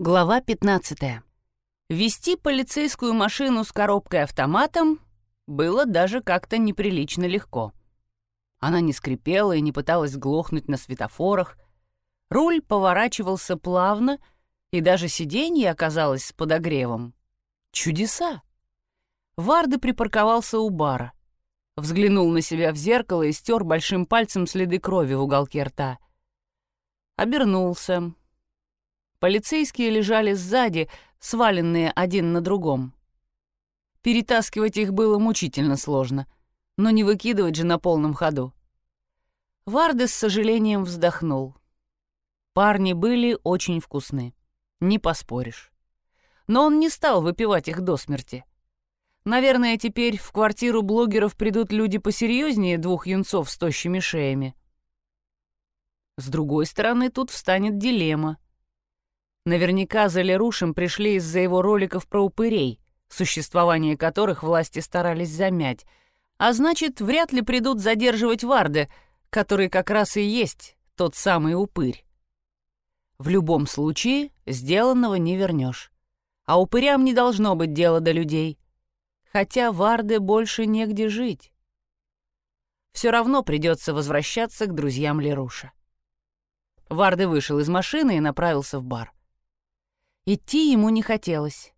Глава 15. Вести полицейскую машину с коробкой автоматом было даже как-то неприлично легко. Она не скрипела и не пыталась глохнуть на светофорах. Руль поворачивался плавно, и даже сиденье оказалось с подогревом. Чудеса! Варды припарковался у бара. Взглянул на себя в зеркало и стер большим пальцем следы крови в уголке рта. Обернулся. Полицейские лежали сзади, сваленные один на другом. Перетаскивать их было мучительно сложно, но не выкидывать же на полном ходу. Варде с сожалением вздохнул. Парни были очень вкусны, не поспоришь. Но он не стал выпивать их до смерти. Наверное, теперь в квартиру блогеров придут люди посерьезнее двух юнцов с тощими шеями. С другой стороны, тут встанет дилемма — Наверняка за Лерушем пришли из-за его роликов про упырей, существование которых власти старались замять, а значит, вряд ли придут задерживать Варде, который как раз и есть тот самый упырь. В любом случае, сделанного не вернешь. А упырям не должно быть дела до людей. Хотя Варде больше негде жить. Все равно придется возвращаться к друзьям Леруша. Варде вышел из машины и направился в бар. Идти ему не хотелось.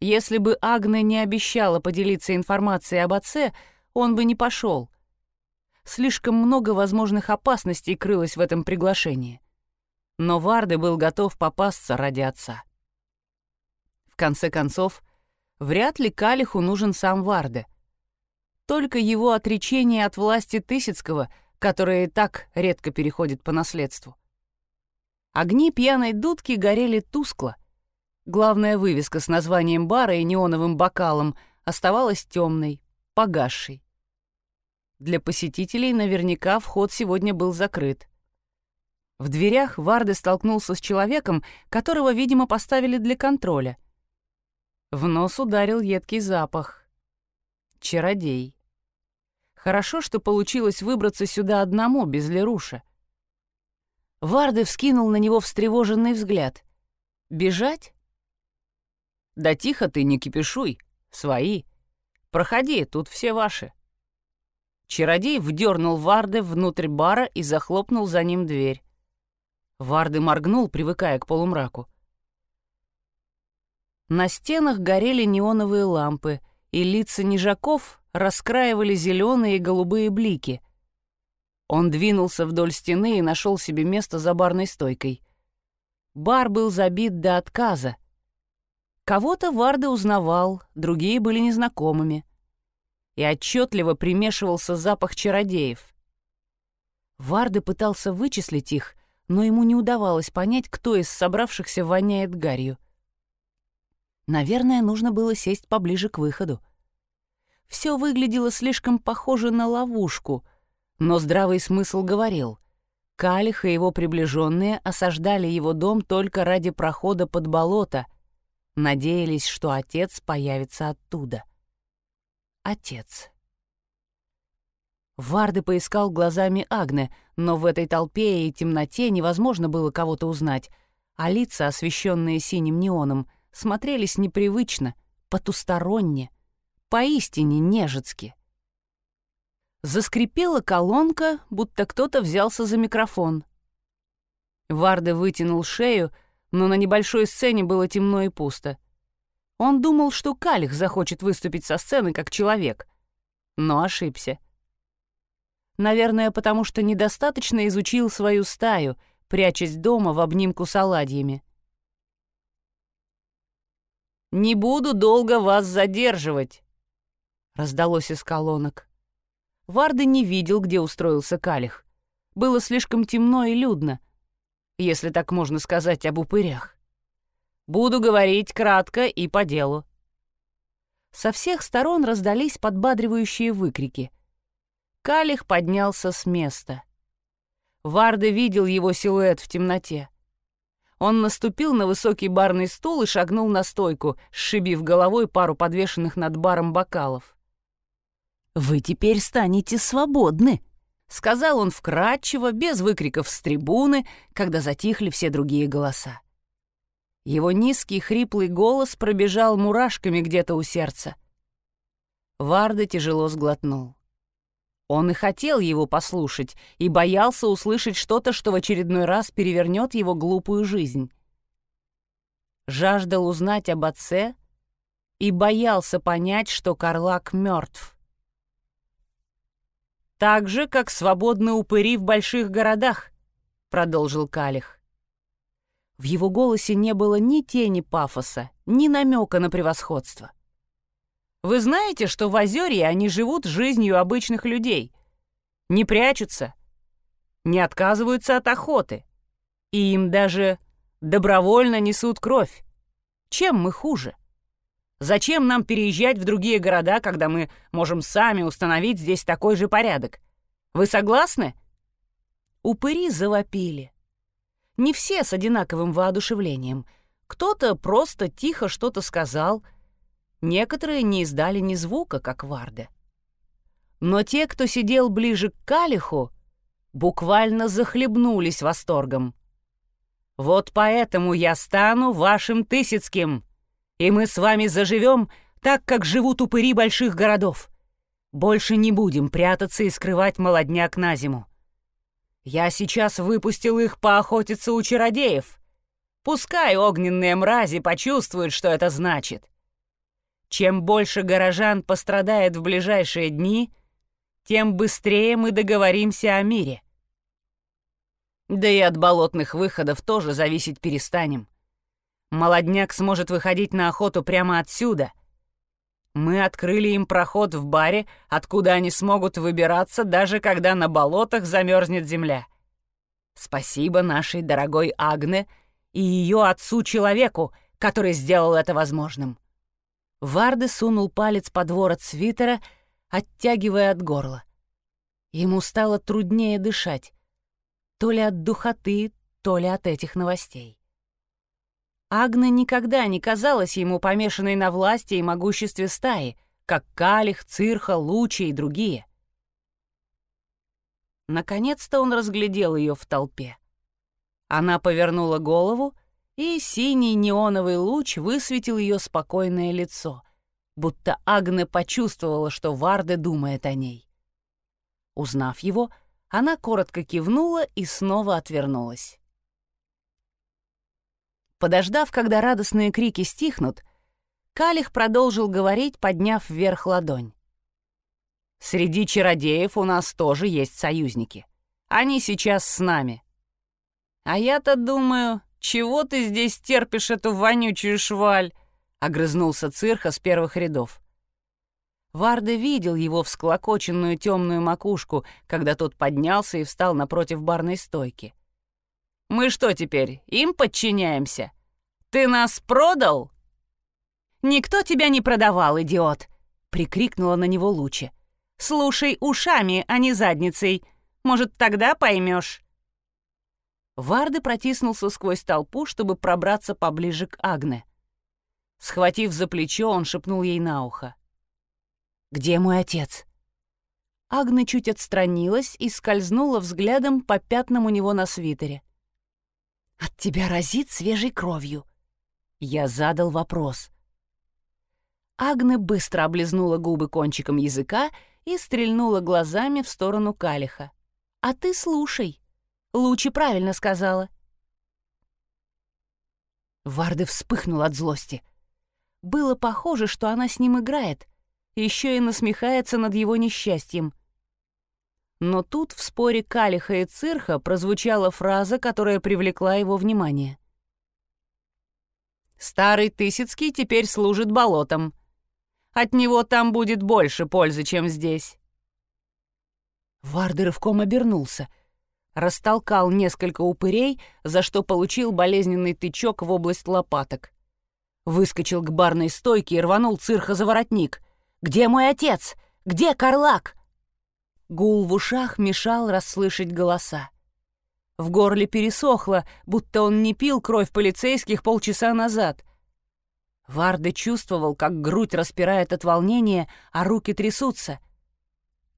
Если бы Агне не обещала поделиться информацией об отце, он бы не пошел. Слишком много возможных опасностей крылось в этом приглашении. Но Варде был готов попасться ради отца. В конце концов, вряд ли Калиху нужен сам Варде. Только его отречение от власти Тысяцкого, которое и так редко переходит по наследству. Огни пьяной дудки горели тускло — Главная вывеска с названием бара и неоновым бокалом оставалась темной, погасшей. Для посетителей наверняка вход сегодня был закрыт. В дверях Варде столкнулся с человеком, которого, видимо, поставили для контроля. В нос ударил едкий запах. Чародей. Хорошо, что получилось выбраться сюда одному, без Леруша. Варде вскинул на него встревоженный взгляд. Бежать? Да тихо ты, не кипишуй. Свои. Проходи, тут все ваши. Чародей вдернул Варды внутрь бара и захлопнул за ним дверь. Варды моргнул, привыкая к полумраку. На стенах горели неоновые лампы, и лица нежаков раскраивали зеленые и голубые блики. Он двинулся вдоль стены и нашел себе место за барной стойкой. Бар был забит до отказа, Кого-то Варда узнавал, другие были незнакомыми. И отчетливо примешивался запах чародеев. Варда пытался вычислить их, но ему не удавалось понять, кто из собравшихся воняет гарью. Наверное, нужно было сесть поближе к выходу. Все выглядело слишком похоже на ловушку, но здравый смысл говорил. Калих и его приближенные осаждали его дом только ради прохода под болото — Надеялись, что отец появится оттуда. Отец. Варды поискал глазами Агне, но в этой толпе и темноте невозможно было кого-то узнать, а лица, освещенные синим неоном, смотрелись непривычно, потусторонне, поистине нежецки. Заскрипела колонка, будто кто-то взялся за микрофон. Варды вытянул шею, но на небольшой сцене было темно и пусто. Он думал, что Калих захочет выступить со сцены как человек, но ошибся. Наверное, потому что недостаточно изучил свою стаю, прячась дома в обнимку с оладьями. «Не буду долго вас задерживать», — раздалось из колонок. Варды не видел, где устроился Калих. Было слишком темно и людно если так можно сказать об упырях. Буду говорить кратко и по делу. Со всех сторон раздались подбадривающие выкрики. Калих поднялся с места. Варда видел его силуэт в темноте. Он наступил на высокий барный стул и шагнул на стойку, сшибив головой пару подвешенных над баром бокалов. «Вы теперь станете свободны», — сказал он вкратчиво, без выкриков с трибуны, когда затихли все другие голоса. Его низкий хриплый голос пробежал мурашками где-то у сердца. Варда тяжело сглотнул. Он и хотел его послушать, и боялся услышать что-то, что в очередной раз перевернет его глупую жизнь. Жаждал узнать об отце и боялся понять, что Карлак мертв. «Так же, как свободны упыри в больших городах», — продолжил Калих. В его голосе не было ни тени пафоса, ни намека на превосходство. «Вы знаете, что в Озерье они живут жизнью обычных людей, не прячутся, не отказываются от охоты, и им даже добровольно несут кровь. Чем мы хуже? Зачем нам переезжать в другие города, когда мы можем сами установить здесь такой же порядок? Вы согласны?» Упыри завопили. Не все с одинаковым воодушевлением. Кто-то просто тихо что-то сказал. Некоторые не издали ни звука, как Варде. Но те, кто сидел ближе к Калиху, буквально захлебнулись восторгом. «Вот поэтому я стану вашим Тысяцким, и мы с вами заживем так, как живут упыри больших городов. Больше не будем прятаться и скрывать молодняк на зиму. Я сейчас выпустил их поохотиться у чародеев. Пускай огненные мрази почувствуют, что это значит. Чем больше горожан пострадает в ближайшие дни, тем быстрее мы договоримся о мире. Да и от болотных выходов тоже зависеть перестанем. Молодняк сможет выходить на охоту прямо отсюда. Мы открыли им проход в баре, откуда они смогут выбираться, даже когда на болотах замерзнет земля. Спасибо нашей дорогой Агне и ее отцу-человеку, который сделал это возможным. Варде сунул палец под ворот свитера, оттягивая от горла. Ему стало труднее дышать, то ли от духоты, то ли от этих новостей. Агна никогда не казалась ему помешанной на власти и могуществе стаи, как Калих, Цирха, Лучи и другие. Наконец-то он разглядел ее в толпе. Она повернула голову, и синий неоновый луч высветил ее спокойное лицо, будто Агне почувствовала, что Варде думает о ней. Узнав его, она коротко кивнула и снова отвернулась. Подождав, когда радостные крики стихнут, Калих продолжил говорить, подняв вверх ладонь. «Среди чародеев у нас тоже есть союзники. Они сейчас с нами. А я-то думаю, чего ты здесь терпишь эту вонючую шваль?» — огрызнулся Цирха с первых рядов. Варда видел его всклокоченную темную макушку, когда тот поднялся и встал напротив барной стойки. Мы что теперь, им подчиняемся? Ты нас продал?» «Никто тебя не продавал, идиот!» — прикрикнула на него Лучи. «Слушай ушами, а не задницей. Может, тогда поймешь. Варды протиснулся сквозь толпу, чтобы пробраться поближе к Агне. Схватив за плечо, он шепнул ей на ухо. «Где мой отец?» Агне чуть отстранилась и скользнула взглядом по пятнам у него на свитере. От тебя разит свежей кровью. Я задал вопрос. Агне быстро облизнула губы кончиком языка и стрельнула глазами в сторону Калиха. «А ты слушай. Лучи правильно сказала». Варды вспыхнул от злости. Было похоже, что она с ним играет, еще и насмехается над его несчастьем — но тут в споре Калиха и Цирха прозвучала фраза, которая привлекла его внимание. «Старый Тысяцкий теперь служит болотом. От него там будет больше пользы, чем здесь». Варды рывком обернулся, растолкал несколько упырей, за что получил болезненный тычок в область лопаток. Выскочил к барной стойке и рванул Цирха за воротник. «Где мой отец? Где Карлак?» Гул в ушах мешал расслышать голоса. В горле пересохло, будто он не пил кровь полицейских полчаса назад. Варда чувствовал, как грудь распирает от волнения, а руки трясутся.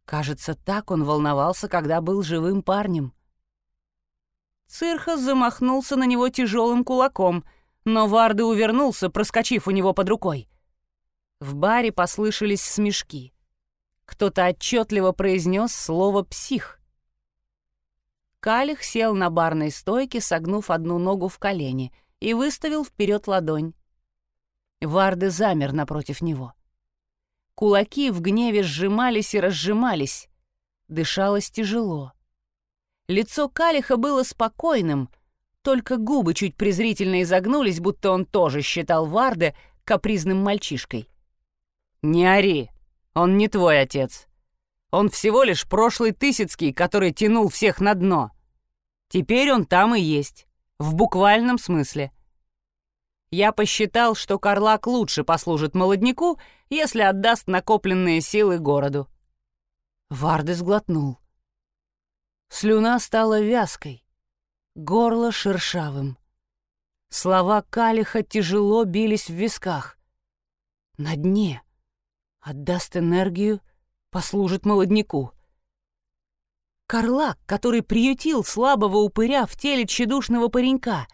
Кажется, так он волновался, когда был живым парнем. Цирха замахнулся на него тяжелым кулаком, но Варды увернулся, проскочив у него под рукой. В баре послышались смешки. Кто-то отчетливо произнес слово «псих». Калих сел на барной стойке, согнув одну ногу в колени, и выставил вперед ладонь. Варды замер напротив него. Кулаки в гневе сжимались и разжимались. Дышалось тяжело. Лицо Калиха было спокойным, только губы чуть презрительно изогнулись, будто он тоже считал Варде капризным мальчишкой. «Не ори, он не твой отец. Он всего лишь прошлый Тысяцкий, который тянул всех на дно. Теперь он там и есть, в буквальном смысле. Я посчитал, что Карлак лучше послужит молодняку, если отдаст накопленные силы городу. Варды сглотнул. Слюна стала вязкой, горло шершавым. Слова Калиха тяжело бились в висках. На дне. Отдаст энергию, послужит молодняку. Карлак, который приютил слабого упыря в теле тщедушного паренька.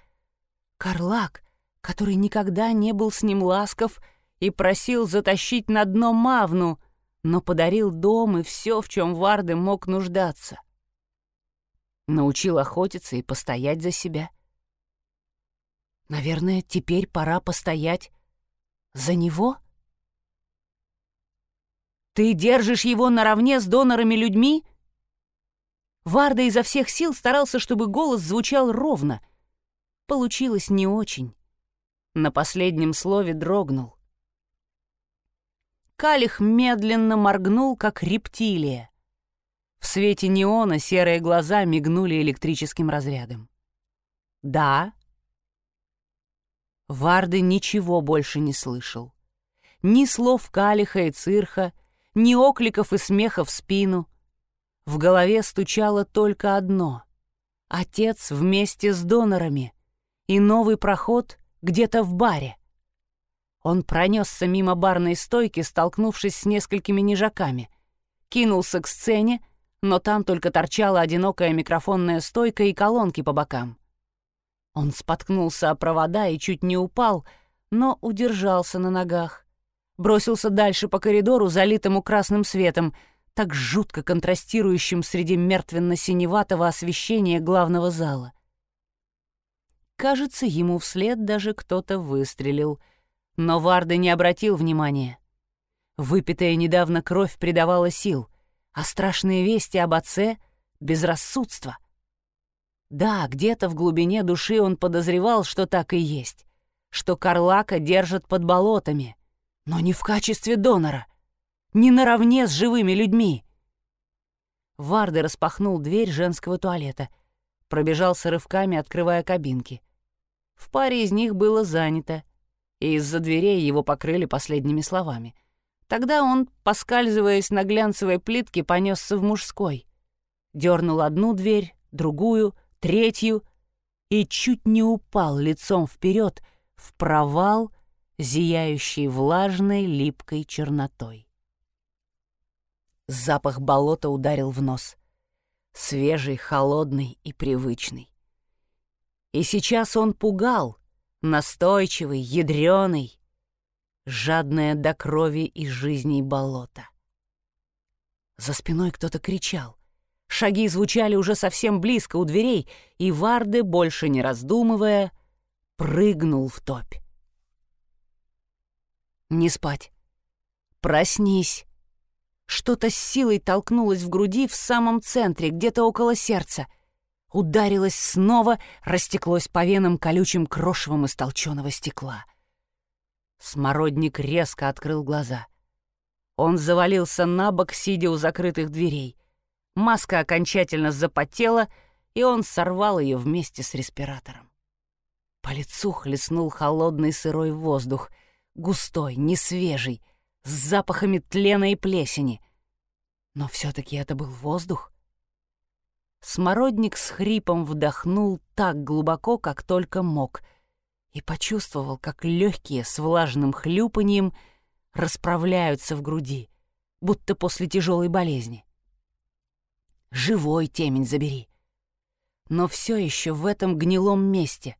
Карлак, который никогда не был с ним ласков и просил затащить на дно Мавну, но подарил дом и все, в чем Варды мог нуждаться. Научил охотиться и постоять за себя. Наверное, теперь пора постоять за него? Ты держишь его наравне с донорами-людьми? Варда изо всех сил старался, чтобы голос звучал ровно. Получилось не очень. На последнем слове дрогнул. Калих медленно моргнул, как рептилия. В свете неона серые глаза мигнули электрическим разрядом. «Да». Варды ничего больше не слышал. Ни слов Калиха и Цирха, ни окликов и смеха в спину. В голове стучало только одно — отец вместе с донорами и новый проход где-то в баре. Он пронесся мимо барной стойки, столкнувшись с несколькими нежаками, кинулся к сцене, но там только торчала одинокая микрофонная стойка и колонки по бокам. Он споткнулся о провода и чуть не упал, но удержался на ногах. Бросился дальше по коридору, залитому красным светом, так жутко контрастирующим среди мертвенно-синеватого освещения главного зала. Кажется, ему вслед даже кто-то выстрелил. Но Варда не обратил внимания. Выпитая недавно кровь придавала сил, а страшные вести об отце — безрассудство. Да, где-то в глубине души он подозревал, что так и есть, что Карлака держат под болотами, но не в качестве донора, не наравне с живыми людьми. Варды распахнул дверь женского туалета, пробежался рывками, открывая кабинки. В паре из них было занято, и из-за дверей его покрыли последними словами. Тогда он, поскальзываясь на глянцевой плитке, понесся в мужской. Дернул одну дверь, другую, третью и чуть не упал лицом вперед в провал, зияющий влажной липкой чернотой. Запах болота ударил в нос. Свежий, холодный и привычный. И сейчас он пугал, настойчивый, ядреный, жадное до крови и жизней болото. За спиной кто-то кричал. Шаги звучали уже совсем близко у дверей, и Варды, больше не раздумывая, прыгнул в топь. Не спать. Проснись. Что-то с силой толкнулось в груди в самом центре, где-то около сердца — ударилось снова, растеклось по венам колючим крошевом из толченого стекла. Смородник резко открыл глаза. Он завалился на бок, сидя у закрытых дверей. Маска окончательно запотела, и он сорвал ее вместе с респиратором. По лицу хлестнул холодный сырой воздух, густой, несвежий, с запахами тлена и плесени. Но все-таки это был воздух. Смородник с хрипом вдохнул так глубоко, как только мог, и почувствовал, как легкие с влажным хлюпанием расправляются в груди, будто после тяжелой болезни. Живой темень забери. Но все еще в этом гнилом месте.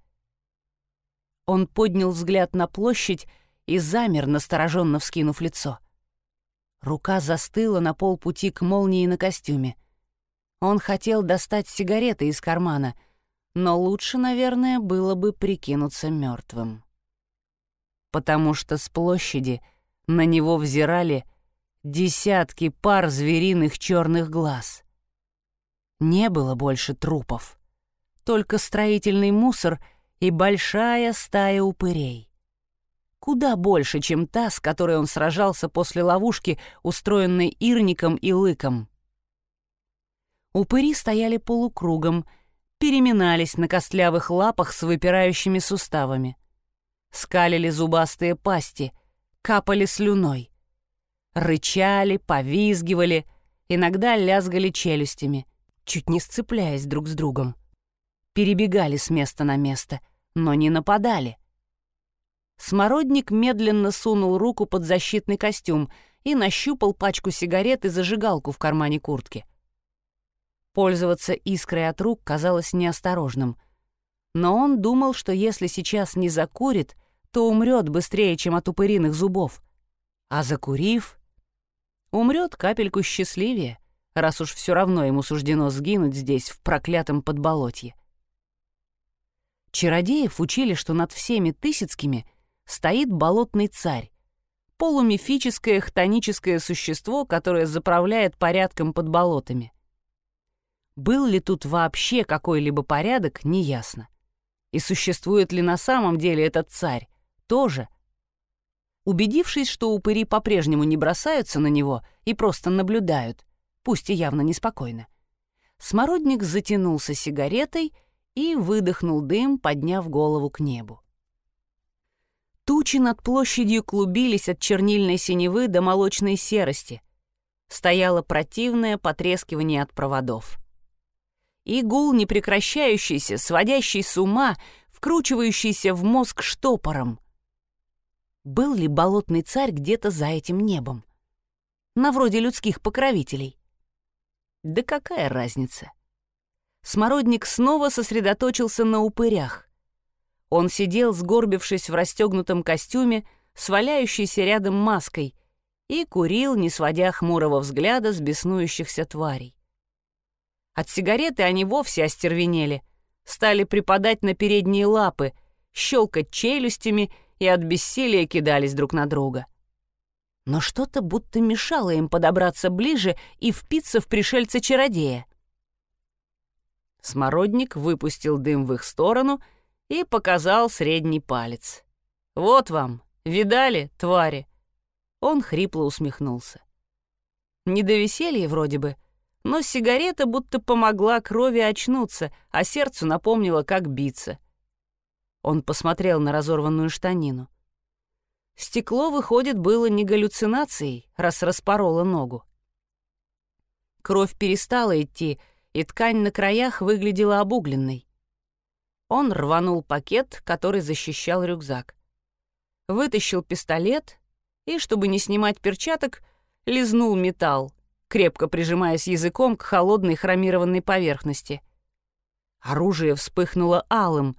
Он поднял взгляд на площадь и замер, настороженно вскинув лицо. Рука застыла на полпути к молнии на костюме. Он хотел достать сигареты из кармана, но лучше, наверное, было бы прикинуться мертвым. Потому что с площади на него взирали десятки пар звериных черных глаз. Не было больше трупов, только строительный мусор и большая стая упырей. Куда больше, чем та, с которой он сражался после ловушки, устроенной Ирником и Лыком. Упыри стояли полукругом, переминались на костлявых лапах с выпирающими суставами. Скалили зубастые пасти, капали слюной. Рычали, повизгивали, иногда лязгали челюстями, чуть не сцепляясь друг с другом. Перебегали с места на место, но не нападали. Смородник медленно сунул руку под защитный костюм и нащупал пачку сигарет и зажигалку в кармане куртки. Пользоваться искрой от рук казалось неосторожным. Но он думал, что если сейчас не закурит, то умрет быстрее, чем от упыриных зубов. А закурив, умрет капельку счастливее, раз уж все равно ему суждено сгинуть здесь, в проклятом подболотье. Чародеев учили, что над всеми Тысяцкими стоит болотный царь, полумифическое хтоническое существо, которое заправляет порядком под болотами. Был ли тут вообще какой-либо порядок, неясно. И существует ли на самом деле этот царь, тоже Убедившись, что упыри по-прежнему не бросаются на него и просто наблюдают, пусть и явно неспокойно, Смородник затянулся сигаретой и выдохнул дым, подняв голову к небу. Тучи над площадью клубились от чернильной синевы до молочной серости. Стояло противное потрескивание от проводов. И гул непрекращающийся, сводящий с ума, вкручивающийся в мозг штопором — был ли болотный царь где-то за этим небом? На вроде людских покровителей. Да какая разница? Смородник снова сосредоточился на упырях. Он сидел, сгорбившись в расстегнутом костюме, с рядом маской, и курил, не сводя хмурого взгляда с беснующихся тварей. От сигареты они вовсе остервенели, стали припадать на передние лапы, щелкать челюстями и от бессилия кидались друг на друга. Но что-то будто мешало им подобраться ближе и впиться в пришельца-чародея. Смородник выпустил дым в их сторону и показал средний палец. «Вот вам, видали, твари?» Он хрипло усмехнулся. Не до веселья вроде бы, но сигарета будто помогла крови очнуться, а сердцу напомнила, как биться. Он посмотрел на разорванную штанину. Стекло, выходит, было не галлюцинацией, раз распороло ногу. Кровь перестала идти, и ткань на краях выглядела обугленной. Он рванул пакет, который защищал рюкзак. Вытащил пистолет и, чтобы не снимать перчаток, лизнул металл, крепко прижимаясь языком к холодной хромированной поверхности. Оружие вспыхнуло алым,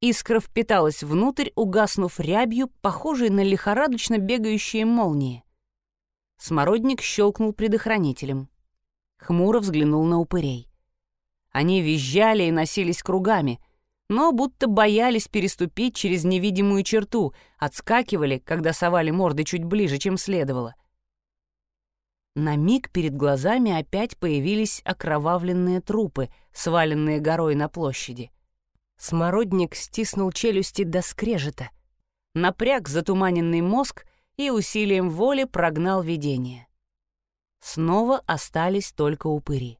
Искра впиталась внутрь, угаснув рябью, похожей на лихорадочно бегающие молнии. Смородник щелкнул предохранителем. Хмуро взглянул на упырей. Они визжали и носились кругами, но будто боялись переступить через невидимую черту, отскакивали, когда совали морды чуть ближе, чем следовало. На миг перед глазами опять появились окровавленные трупы, сваленные горой на площади. Смородник стиснул челюсти до скрежета, напряг затуманенный мозг и усилием воли прогнал видение. Снова остались только упыри.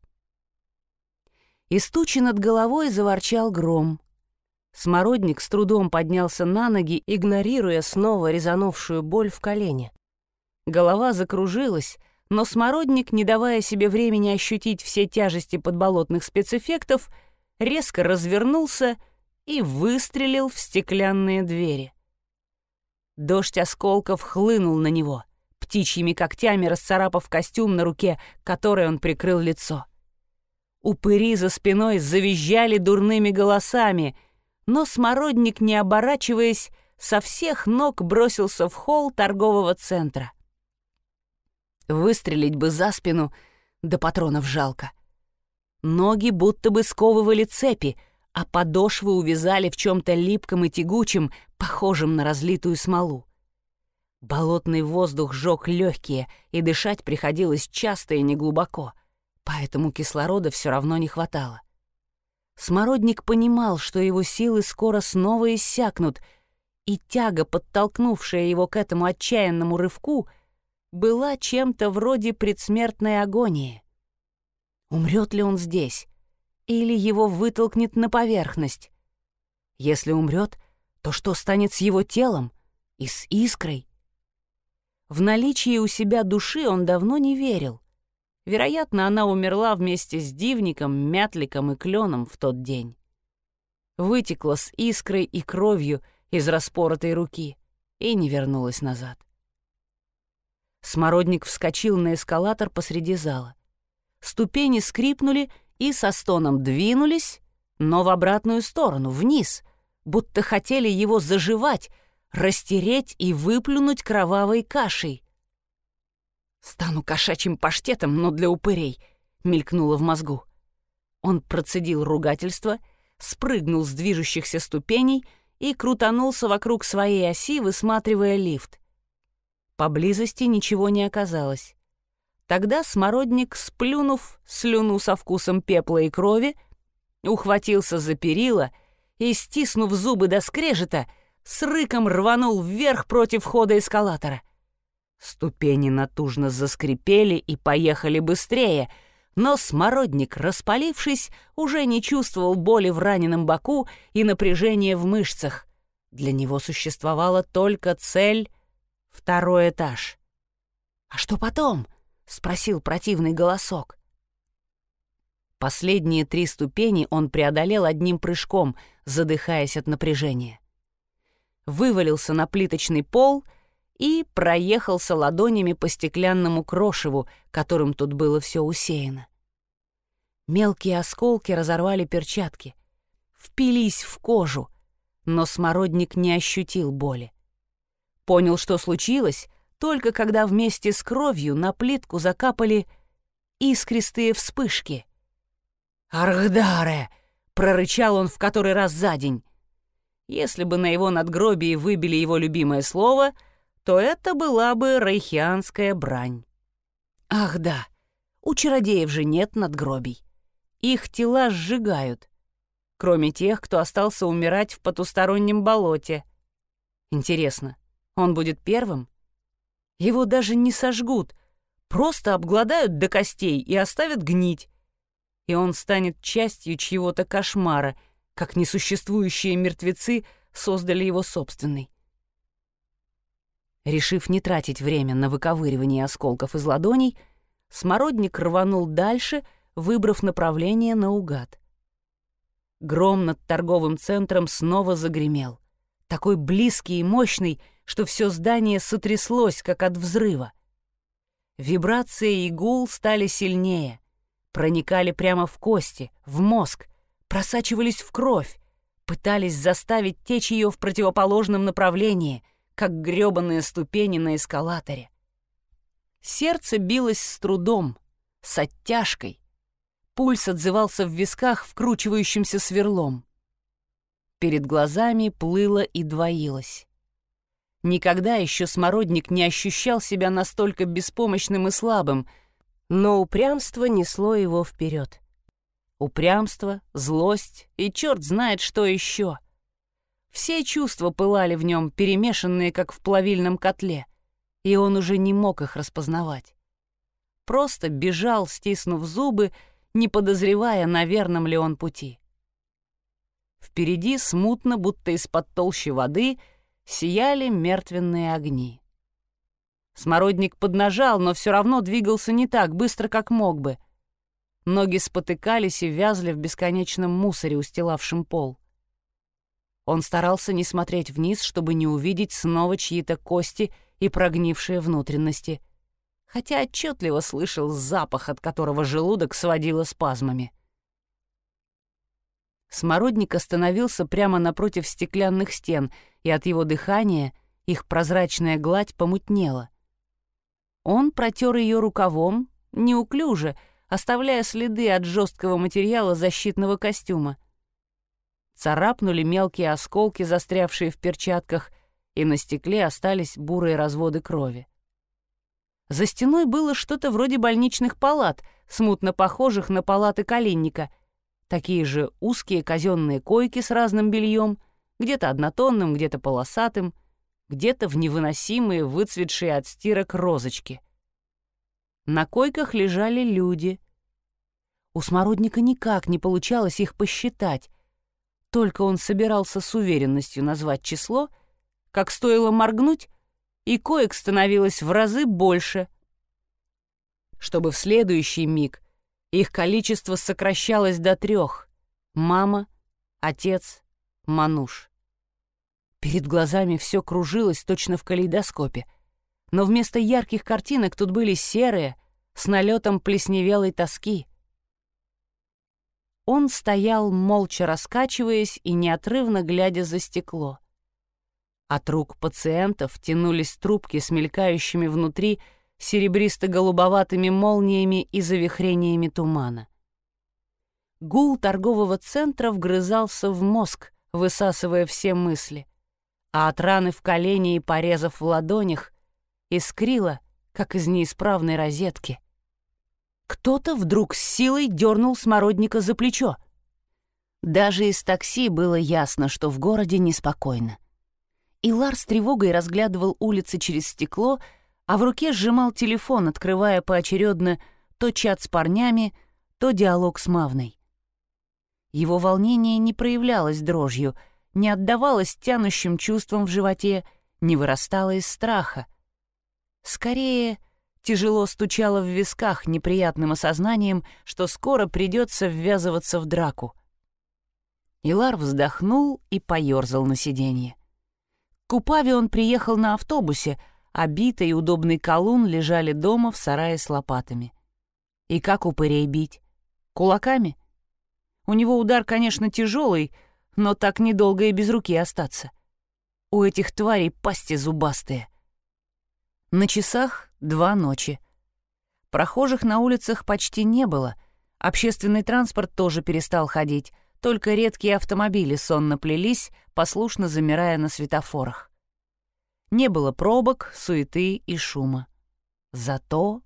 Из тучи над головой заворчал гром. Смородник с трудом поднялся на ноги, игнорируя снова резанувшую боль в колене. Голова закружилась, но Смородник, не давая себе времени ощутить все тяжести подболотных спецэффектов, резко развернулся и выстрелил в стеклянные двери. Дождь осколков хлынул на него, птичьими когтями расцарапав костюм на руке, которой он прикрыл лицо. Упыри за спиной завизжали дурными голосами, но смородник, не оборачиваясь, со всех ног бросился в холл торгового центра. Выстрелить бы за спину, да патронов жалко. Ноги будто бы сковывали цепи, а подошвы увязали в чем-то липком и тягучем, похожем на разлитую смолу. Болотный воздух жег легкие, и дышать приходилось часто и неглубоко, поэтому кислорода все равно не хватало. Смородник понимал, что его силы скоро снова иссякнут, и тяга, подтолкнувшая его к этому отчаянному рывку, была чем-то вроде предсмертной агонии. Умрет ли он здесь? Или его вытолкнет на поверхность? Если умрет, то что станет с его телом и с искрой? В наличие у себя души он давно не верил. Вероятно, она умерла вместе с дивником, мятликом и кленом в тот день. Вытекла с искрой и кровью из распоротой руки и не вернулась назад. Смородник вскочил на эскалатор посреди зала. Ступени скрипнули и со стоном двинулись, но в обратную сторону, вниз, будто хотели его заживать, растереть и выплюнуть кровавой кашей. «Стану кошачьим паштетом, но для упырей», — мелькнуло в мозгу. Он процедил ругательство, спрыгнул с движущихся ступеней и крутанулся вокруг своей оси, высматривая лифт. Поблизости ничего не оказалось. Тогда смородник, сплюнув слюну со вкусом пепла и крови, ухватился за перила и, стиснув зубы до скрежета, с рыком рванул вверх против хода эскалатора. Ступени натужно заскрипели и поехали быстрее, но смородник, распалившись, уже не чувствовал боли в раненом боку и напряжения в мышцах. Для него существовала только цель — второй этаж. «А что потом?» — спросил противный голосок. Последние три ступени он преодолел одним прыжком, задыхаясь от напряжения вывалился на плиточный пол и проехался ладонями по стеклянному крошеву, которым тут было все усеяно. Мелкие осколки разорвали перчатки, впились в кожу, но смородник не ощутил боли. Понял, что случилось, только когда вместе с кровью на плитку закапали искристые вспышки. «Архдаре!» — прорычал он в который раз за день. Если бы на его надгробии выбили его любимое слово, то это была бы рейхианская брань. Ах да, у чародеев же нет надгробий. Их тела сжигают, кроме тех, кто остался умирать в потустороннем болоте. Интересно, он будет первым? Его даже не сожгут, просто обгладают до костей и оставят гнить. И он станет частью чьего-то кошмара — как несуществующие мертвецы создали его собственный. Решив не тратить время на выковыривание осколков из ладоней, смородник рванул дальше, выбрав направление наугад. Гром над торговым центром снова загремел. Такой близкий и мощный, что все здание сотряслось, как от взрыва. Вибрации и гул стали сильнее, проникали прямо в кости, в мозг, просачивались в кровь, пытались заставить течь ее в противоположном направлении, как грёбаные ступени на эскалаторе. Сердце билось с трудом, с оттяжкой. Пульс отзывался в висках вкручивающимся сверлом. Перед глазами плыло и двоилось. Никогда еще смородник не ощущал себя настолько беспомощным и слабым, но упрямство несло его вперед. Упрямство, злость и черт знает что еще. Все чувства пылали в нем, перемешанные, как в плавильном котле, и он уже не мог их распознавать. Просто бежал, стиснув зубы, не подозревая, на верном ли он пути. Впереди смутно, будто из-под толщи воды, сияли мертвенные огни. Смородник поднажал, но все равно двигался не так быстро, как мог бы — Ноги спотыкались и вязли в бесконечном мусоре, устилавшем пол. Он старался не смотреть вниз, чтобы не увидеть снова чьи-то кости и прогнившие внутренности, хотя отчетливо слышал запах, от которого желудок сводило спазмами. Смородник остановился прямо напротив стеклянных стен, и от его дыхания их прозрачная гладь помутнела. Он протер ее рукавом, неуклюже, оставляя следы от жесткого материала защитного костюма. Царапнули мелкие осколки, застрявшие в перчатках, и на стекле остались бурые разводы крови. За стеной было что-то вроде больничных палат, смутно похожих на палаты Калинника. Такие же узкие казенные койки с разным бельем, где-то однотонным, где-то полосатым, где-то в невыносимые, выцветшие от стирок розочки. На койках лежали люди. У Смородника никак не получалось их посчитать. Только он собирался с уверенностью назвать число, как стоило моргнуть, и коек становилось в разы больше. Чтобы в следующий миг их количество сокращалось до трех — мама, отец, мануш. Перед глазами все кружилось точно в калейдоскопе, но вместо ярких картинок тут были серые, с налетом плесневелой тоски. Он стоял, молча раскачиваясь и неотрывно глядя за стекло. От рук пациентов тянулись трубки с мелькающими внутри серебристо-голубоватыми молниями и завихрениями тумана. Гул торгового центра вгрызался в мозг, высасывая все мысли, а от раны в колене и порезов в ладонях искрило, как из неисправной розетки. Кто-то вдруг с силой дернул смородника за плечо. Даже из такси было ясно, что в городе неспокойно. Илар с тревогой разглядывал улицы через стекло, а в руке сжимал телефон, открывая поочередно то чат с парнями, то диалог с Мавной. Его волнение не проявлялось дрожью, не отдавалось тянущим чувствам в животе, не вырастало из страха. Скорее, тяжело стучало в висках неприятным осознанием, что скоро придется ввязываться в драку. Илар вздохнул и поерзал на сиденье. К Упаве он приехал на автобусе, а бита и удобный колун лежали дома в сарае с лопатами. И как упырей бить? Кулаками? У него удар, конечно, тяжелый, но так недолго и без руки остаться. У этих тварей пасти зубастые. На часах два ночи. Прохожих на улицах почти не было, общественный транспорт тоже перестал ходить, только редкие автомобили сонно плелись, послушно замирая на светофорах. Не было пробок, суеты и шума. Зато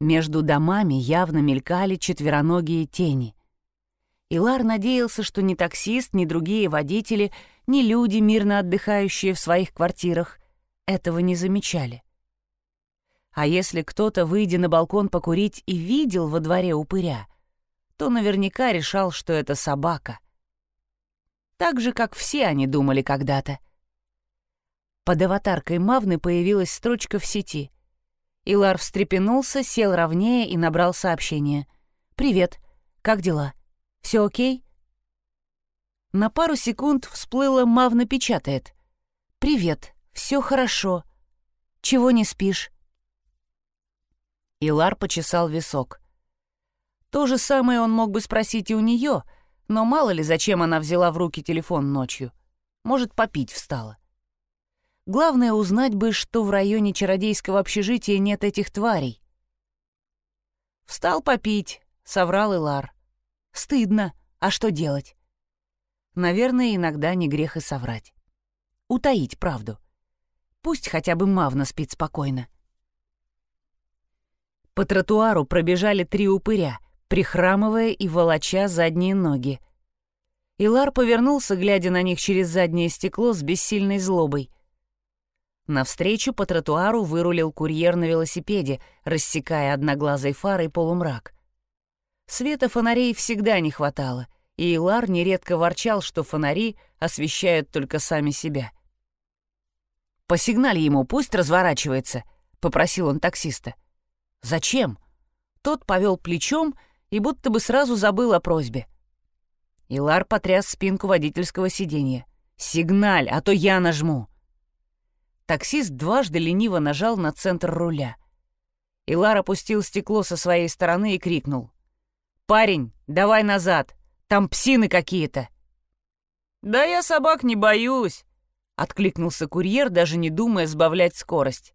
между домами явно мелькали четвероногие тени. Илар надеялся, что ни таксист, ни другие водители, ни люди, мирно отдыхающие в своих квартирах, этого не замечали. А если кто-то, выйдя на балкон покурить, и видел во дворе упыря — то наверняка решал, что это собака. Так же, как все они думали когда-то. Под аватаркой Мавны появилась строчка в сети. Илар встрепенулся, сел ровнее и набрал сообщение. «Привет. Как дела? Все окей?» На пару секунд всплыло Мавна печатает. «Привет. Все хорошо. Чего не спишь?» Илар почесал висок. То же самое он мог бы спросить и у нее, но мало ли зачем она взяла в руки телефон ночью. Может, попить встала. Главное узнать бы, что в районе чародейского общежития нет этих тварей. «Встал попить», — соврал Илар. «Стыдно. А что делать?» Наверное, иногда не грех и соврать. Утаить правду. Пусть хотя бы Мавна спит спокойно. По тротуару пробежали три упыря — прихрамывая и волоча задние ноги. Илар повернулся, глядя на них через заднее стекло с бессильной злобой. Навстречу по тротуару вырулил курьер на велосипеде, рассекая одноглазой фарой полумрак. Света фонарей всегда не хватало, и Илар нередко ворчал, что фонари освещают только сами себя. «Посигналь ему, пусть разворачивается», — попросил он таксиста. «Зачем?» Тот повел плечом и будто бы сразу забыл о просьбе. Илар потряс спинку водительского сиденья. «Сигналь, а то я нажму!» Таксист дважды лениво нажал на центр руля. Илар опустил стекло со своей стороны и крикнул. «Парень, давай назад! Там псины какие-то». «Да я собак не боюсь», — откликнулся курьер, даже не думая сбавлять скорость.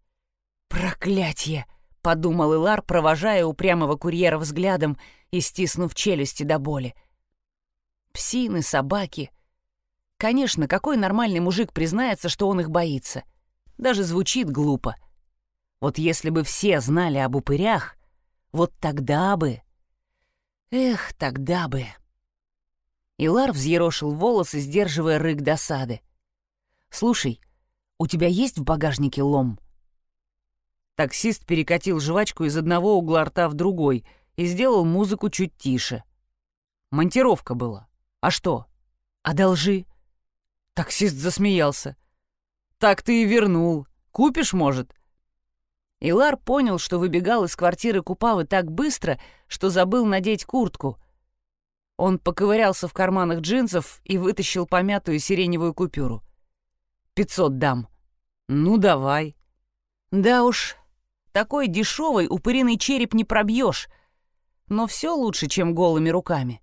«Проклятье!» — подумал Илар, провожая упрямого курьера взглядом и стиснув челюсти до боли. «Псины, собаки. Конечно, какой нормальный мужик признается, что он их боится? Даже звучит глупо. Вот если бы все знали об упырях, вот тогда бы... Эх, тогда бы...» Илар взъерошил волосы, сдерживая рык досады. «Слушай, у тебя есть в багажнике лом?» Таксист перекатил жвачку из одного угла рта в другой и сделал музыку чуть тише. Монтировка была. А что? Одолжи. Таксист засмеялся. Так ты и вернул. Купишь, может? Илар понял, что выбегал из квартиры Купавы так быстро, что забыл надеть куртку, он поковырялся в карманах джинсов и вытащил помятую сиреневую купюру. «Пятьсот дам». «Ну, давай». «Да уж, такой дешевый упыриный череп не пробьешь, но все лучше, чем голыми руками».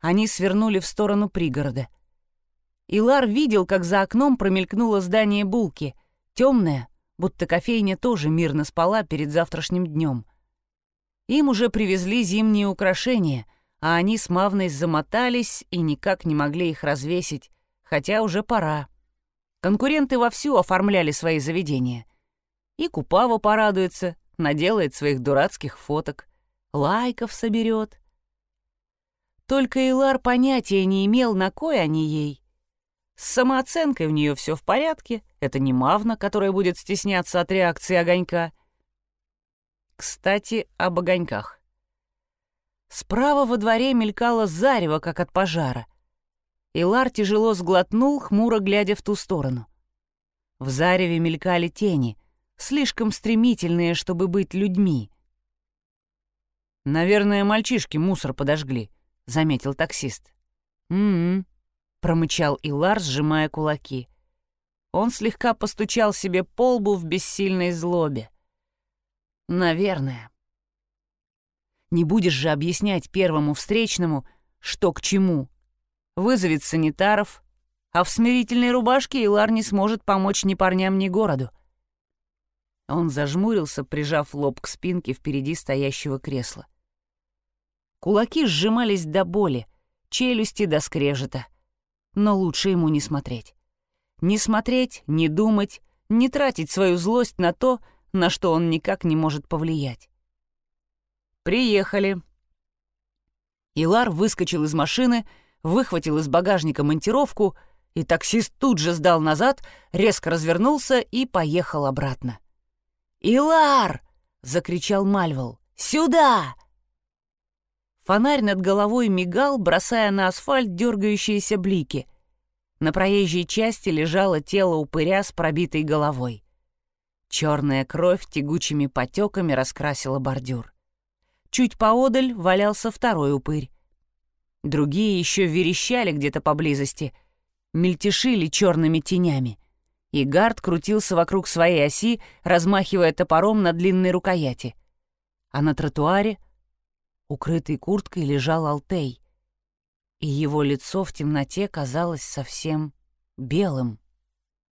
Они свернули в сторону пригорода. Илар видел, как за окном промелькнуло здание булки, темное, будто кофейня тоже мирно спала перед завтрашним днем. Им уже привезли зимние украшения — а они с Мавной замотались и никак не могли их развесить, хотя уже пора. Конкуренты вовсю оформляли свои заведения. И Купава порадуется, наделает своих дурацких фоток, лайков соберет. Только Илар понятия не имел, на кой они ей. С самооценкой у нее все в порядке, это не Мавна, которая будет стесняться от реакции огонька. Кстати, об огоньках. Справа во дворе мелькало зарево, как от пожара. Илар тяжело сглотнул, хмуро глядя в ту сторону. В зареве мелькали тени, слишком стремительные, чтобы быть людьми. «Наверное, мальчишки мусор подожгли», — заметил таксист. «М-м», — промычал Илар, сжимая кулаки. Он слегка постучал себе по лбу в бессильной злобе. «Наверное». Не будешь же объяснять первому встречному, что к чему. Вызовет санитаров, а в смирительной рубашке Илар не сможет помочь ни парням, ни городу. Он зажмурился, прижав лоб к спинке впереди стоящего кресла. Кулаки сжимались до боли, челюсти до скрежета. Но лучше ему не смотреть. Не смотреть, не думать, не тратить свою злость на то, на что он никак не может повлиять. «Приехали». Илар выскочил из машины, выхватил из багажника монтировку, и таксист тут же сдал назад, резко развернулся и поехал обратно. «Илар!» — закричал Мальвол. «Сюда!» Фонарь над головой мигал, бросая на асфальт дергающиеся блики. На проезжей части лежало тело упыря с пробитой головой. Черная кровь тягучими потеками раскрасила бордюр. Чуть поодаль валялся второй упырь. Другие еще верещали где-то поблизости, мельтешили черными тенями. И гард крутился вокруг своей оси, размахивая топором на длинной рукояти. А на тротуаре, укрытый курткой, лежал Алтей. И его лицо в темноте казалось совсем белым.